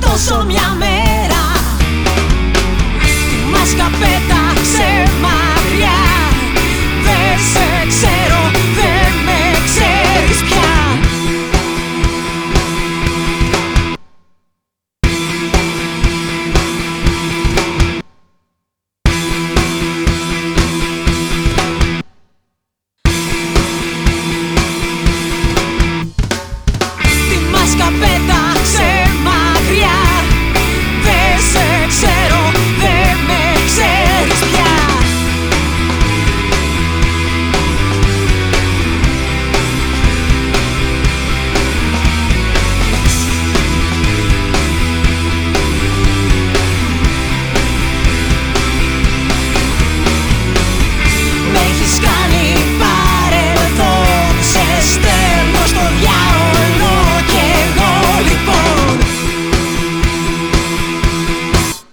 τόσο μια μέρα. Τη μάσκα πέταξε μακριά. Δεν σε ξέρω, δεν με ξέρεις πια. Τη μάσκα πέταξε